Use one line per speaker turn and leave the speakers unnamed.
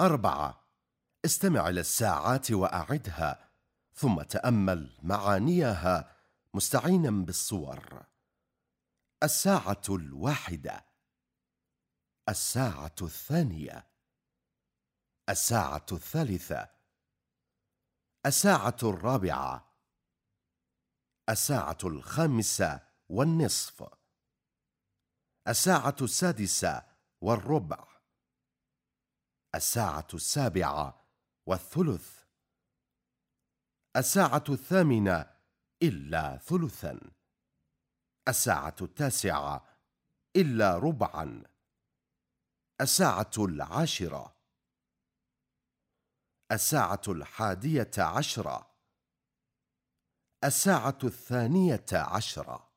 أربعة. استمع إلى الساعات وأعدها ثم تأمل معانيها مستعينا بالصور. الساعة الواحدة. الساعة الثانية. الساعة الثالثة. الساعة الرابعة. الساعة الخامسة والنصف. الساعة السادسة والربع. الساعة السابعة والثلث. الساعة الثامنة إلا ثلثا. الساعة التاسعة إلا ربعا. الساعة العاشرة. الساعة الحادية عشرة. الساعة الثانية عشرة.